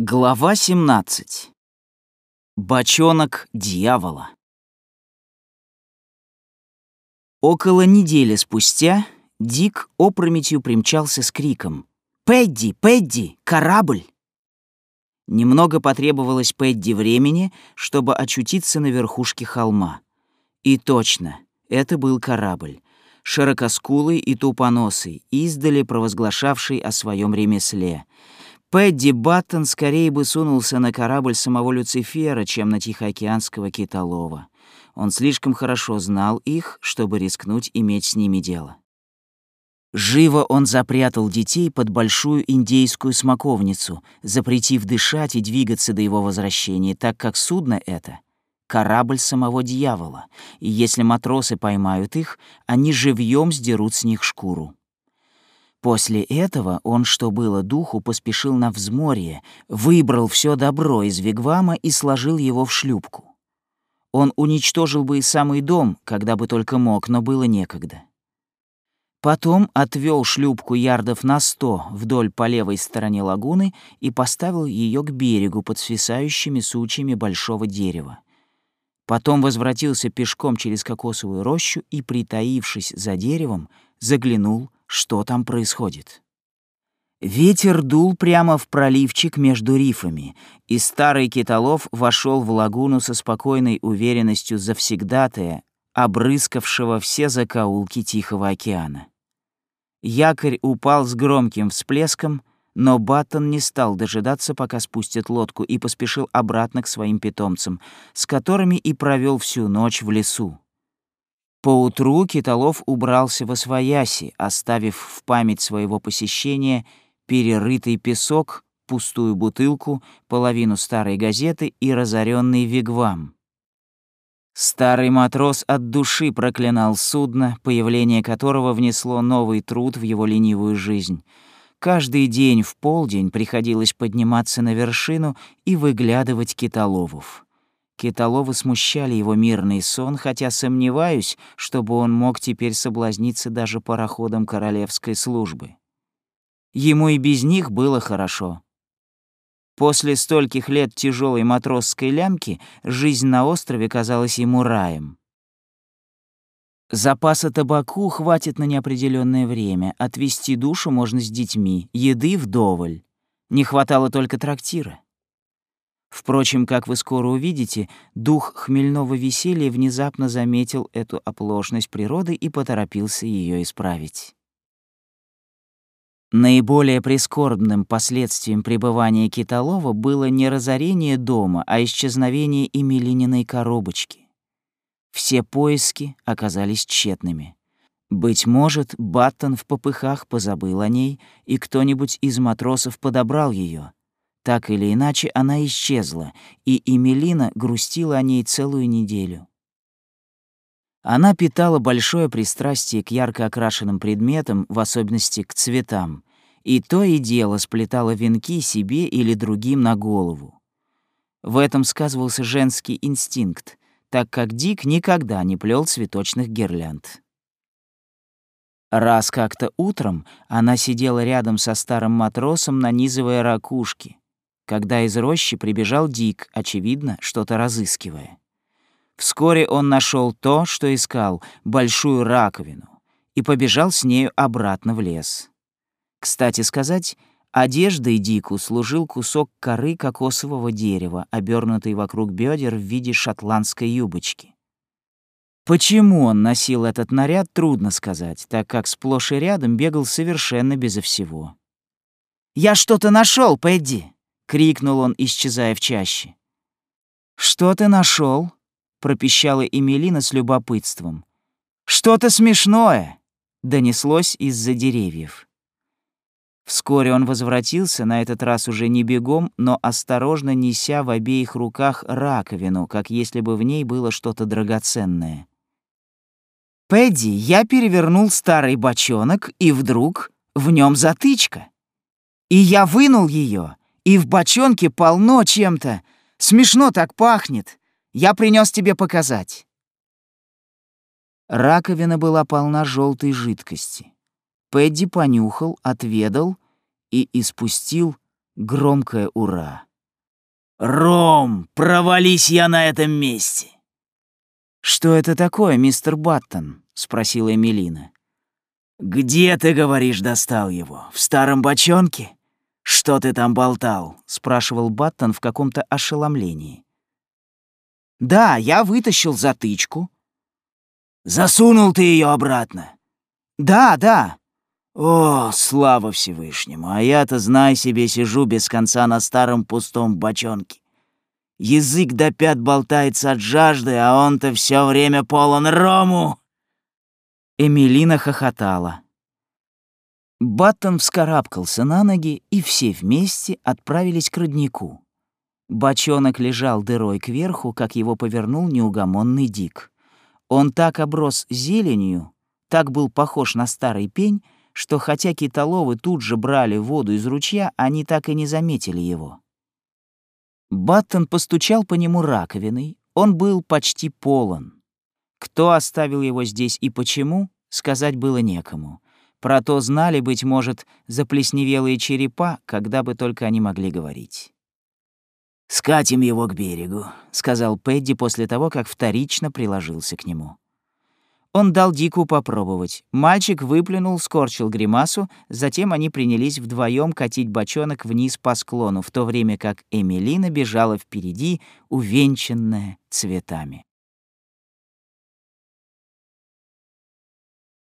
Глава 17. Бочонок дьявола. Около недели спустя Дик опрометью примчался с криком «Пэдди! Пэдди! Корабль!» Немного потребовалось Пэдди времени, чтобы очутиться на верхушке холма. И точно, это был корабль, широкоскулый и тупоносый, издали провозглашавший о своем ремесле — Пэдди Баттон скорее бы сунулся на корабль самого Люцифера, чем на Тихоокеанского китолова. Он слишком хорошо знал их, чтобы рискнуть иметь с ними дело. Живо он запрятал детей под большую индейскую смоковницу, запретив дышать и двигаться до его возвращения, так как судно это — корабль самого дьявола, и если матросы поймают их, они живьем сдерут с них шкуру. После этого он, что было духу, поспешил на взморье, выбрал все добро из вигвама и сложил его в шлюпку. Он уничтожил бы и самый дом, когда бы только мог, но было некогда. Потом отвел шлюпку ярдов на сто вдоль по левой стороне лагуны и поставил ее к берегу под свисающими сучьями большого дерева. Потом возвратился пешком через кокосовую рощу и, притаившись за деревом, заглянул что там происходит. Ветер дул прямо в проливчик между рифами, и старый китолов вошел в лагуну со спокойной уверенностью завсегдатая, обрыскавшего все закоулки Тихого океана. Якорь упал с громким всплеском, но Баттон не стал дожидаться, пока спустят лодку, и поспешил обратно к своим питомцам, с которыми и провел всю ночь в лесу. Поутру Китолов убрался во свояси, оставив в память своего посещения перерытый песок, пустую бутылку, половину старой газеты и разоренный вигвам. Старый матрос от души проклинал судно, появление которого внесло новый труд в его ленивую жизнь. Каждый день в полдень приходилось подниматься на вершину и выглядывать китоловов. Китолова смущали его мирный сон, хотя сомневаюсь, чтобы он мог теперь соблазниться даже пароходом королевской службы. Ему и без них было хорошо. После стольких лет тяжелой матросской лямки жизнь на острове казалась ему раем. Запаса табаку хватит на неопределенное время, отвести душу можно с детьми, еды вдоволь. Не хватало только трактира. Впрочем, как вы скоро увидите, дух хмельного веселья внезапно заметил эту оплошность природы и поторопился ее исправить. Наиболее прискорбным последствием пребывания Китолова было не разорение дома, а исчезновение Эмилининой коробочки. Все поиски оказались тщетными. Быть может, Баттон в попыхах позабыл о ней, и кто-нибудь из матросов подобрал ее, так или иначе, она исчезла, и Эмилина грустила о ней целую неделю. Она питала большое пристрастие к ярко окрашенным предметам, в особенности к цветам, и то и дело сплетала венки себе или другим на голову. В этом сказывался женский инстинкт, так как Дик никогда не плел цветочных гирлянд. Раз как-то утром она сидела рядом со старым матросом, нанизывая ракушки когда из рощи прибежал Дик, очевидно, что-то разыскивая. Вскоре он нашел то, что искал, большую раковину, и побежал с нею обратно в лес. Кстати сказать, одеждой Дику служил кусок коры кокосового дерева, обернутый вокруг бедер в виде шотландской юбочки. Почему он носил этот наряд, трудно сказать, так как сплошь и рядом бегал совершенно безо всего. «Я что-то нашел, Пэдди!» Крикнул он, исчезая в чаще. Что ты нашел? пропищала Эмилина с любопытством. Что-то смешное, донеслось из-за деревьев. Вскоре он возвратился, на этот раз уже не бегом, но осторожно неся в обеих руках раковину, как если бы в ней было что-то драгоценное. «Пэдди, я перевернул старый бочонок, и вдруг в нем затычка. И я вынул ее, и в бочонке полно чем-то. Смешно так пахнет. Я принес тебе показать». Раковина была полна желтой жидкости. Пэдди понюхал, отведал и испустил громкое «Ура!». Ром, провались я на этом месте!» «Что это такое, мистер Баттон?» — спросила Эмилина. «Где, ты говоришь, достал его? В старом бочонке? Что ты там болтал?» — спрашивал Баттон в каком-то ошеломлении. «Да, я вытащил затычку». «Засунул ты ее обратно?» «Да, да». «О, слава Всевышнему! А я-то, знай себе, сижу без конца на старом пустом бочонке. Язык до пят болтается от жажды, а он-то все время полон рому!» Эмилина хохотала. Баттон вскарабкался на ноги, и все вместе отправились к роднику. Бочонок лежал дырой кверху, как его повернул неугомонный Дик. Он так оброс зеленью, так был похож на старый пень, что хотя китоловы тут же брали воду из ручья, они так и не заметили его. Баттон постучал по нему раковиной, он был почти полон. Кто оставил его здесь и почему, сказать было некому. Про то знали, быть может, заплесневелые черепа, когда бы только они могли говорить. «Скатим его к берегу», — сказал Пэдди после того, как вторично приложился к нему. Он дал Дику попробовать. Мальчик выплюнул, скорчил гримасу, затем они принялись вдвоем катить бочонок вниз по склону, в то время как Эмилина бежала впереди, увенчанная цветами.